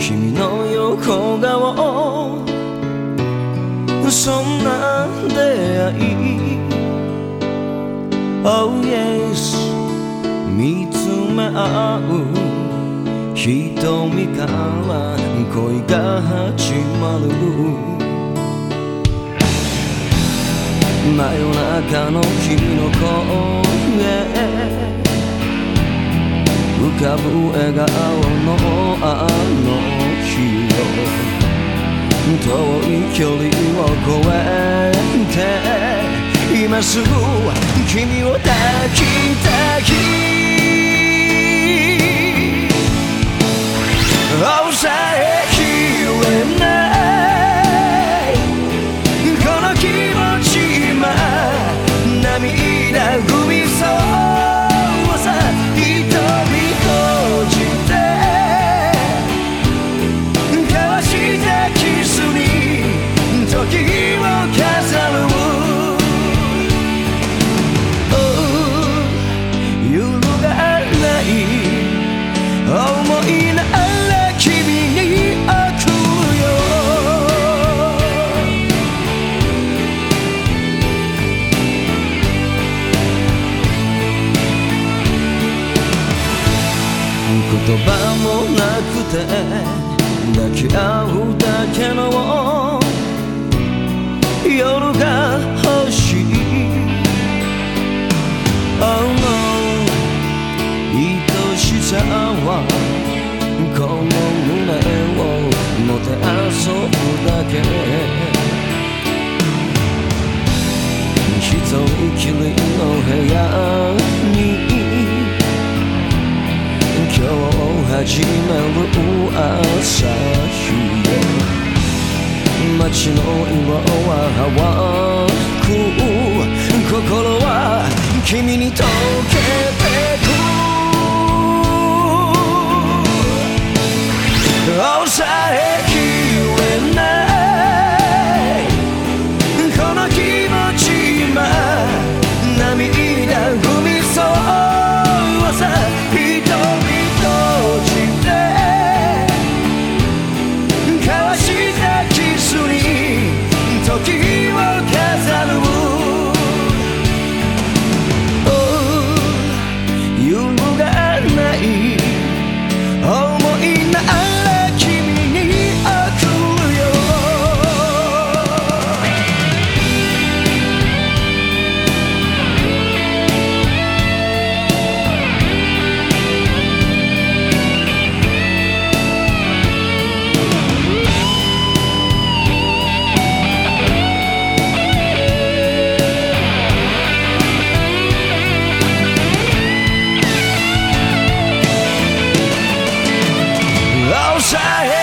君の横顔そんな出会い。Oh yes 見つめ合う。瞳から恋が始まる。真夜中の君の声。浮かぶ笑顔のあの日よ。遠い距離を越えて今すぐ君を抱きたい抑えきれない言葉もなくて抱き合うだけの夜が朝日よ街の色は淡く心は君に溶けてく青さ駅抑え